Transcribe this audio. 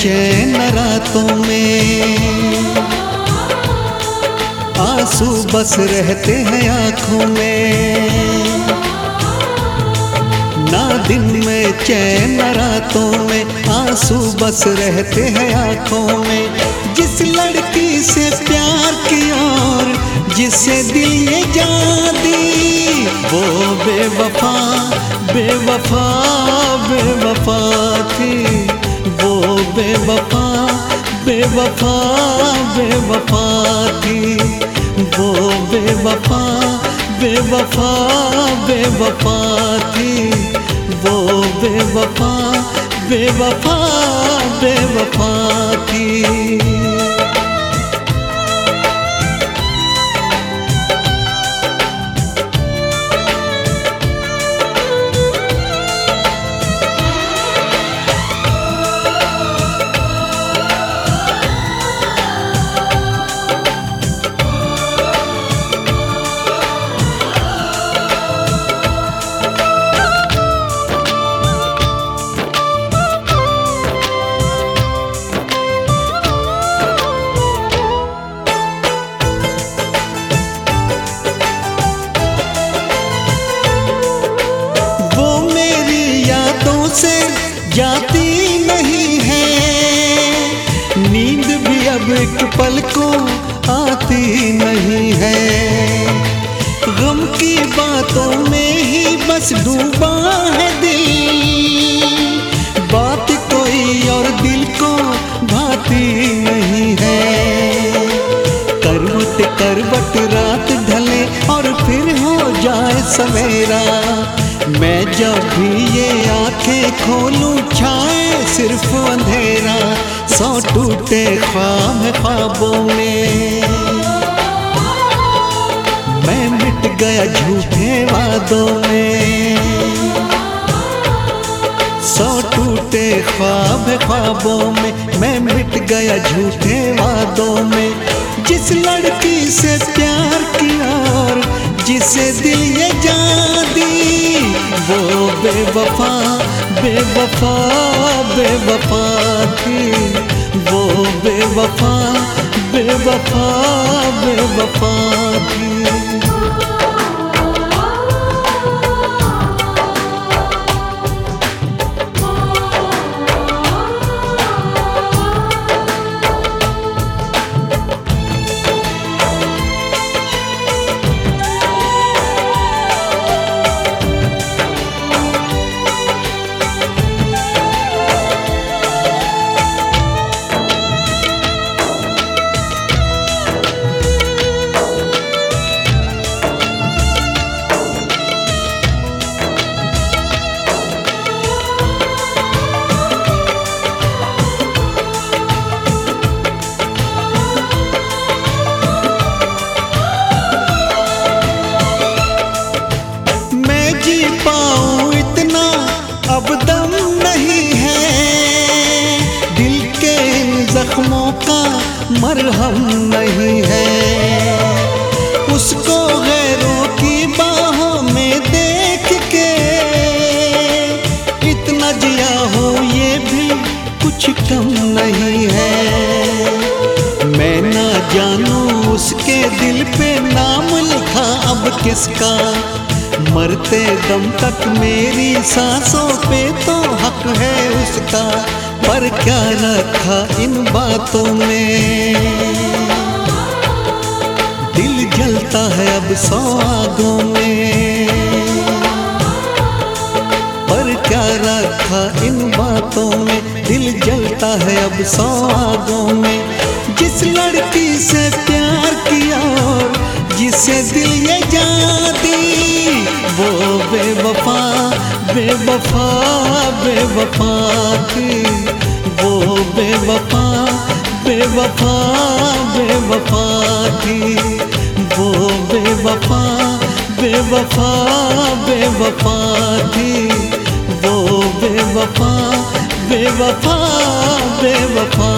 चैन रातों में। आँसू बस रहते हैं आँखों में। ना दिन में चैन रातों में, आँसू बस रहते हैं आँखों में। जिस लड़की से प्यार किया और जिसे दिल ये जान दी, वो बेवफा बेवफा बेवफा थी। बेवफा बेवफा बेवफा थी वो बेवफा बेवफा बेवफा थी वो बेवफा बेवफा बेवफा थी जाती नहीं है। नींद भी अब एक पल को आती नहीं है। गम की बातों में ही बस डूबा है दिल। बात कोई और दिल को भाती नहीं है। करवट करवट रात ढले और फिर हो जाए सवेरा। मैं जब भी ये आँखें खोलूं छाए सिर्फ़ अंधेरा, सौ टूटे ख्वाब ख्वाबों में। मैं मिट गया झूठे वादों में। सौ टूटे ख्वाब ख्वाबों में, मैं मिट गया झूठे वादों में। जिस लड़की से प्यार किया और जिसे दिल ये जान दी, वो बेवफा बेवफा बेवफा थी वो बेवफा बेवफा बेवफा थी नहीं है। दिल के जख्मों का मरहम नहीं है। उसको गैरों की बाहों में देख के इतना जिया हो ये भी कुछ कम नहीं है। मैं ना जानू उसके दिल पे नाम लिखा अब किसका मरते दम तक मेरी सांसों पे तो हक है उसका, पर क्या रखा इन बातों में? दिल जलता है अब सौ आगों में। पर क्या रखा इन बातों में? दिल जलता है अब सौ आगों में। जिस लड़की से प्यार किया और जिसे दिल ये जाती वो बेवफा बेवफा थी वो बेवफा बेवफा बेवफा थी वो बेवफा बेवफा बेवफा थी वो बेवफा बेवफा बेवफा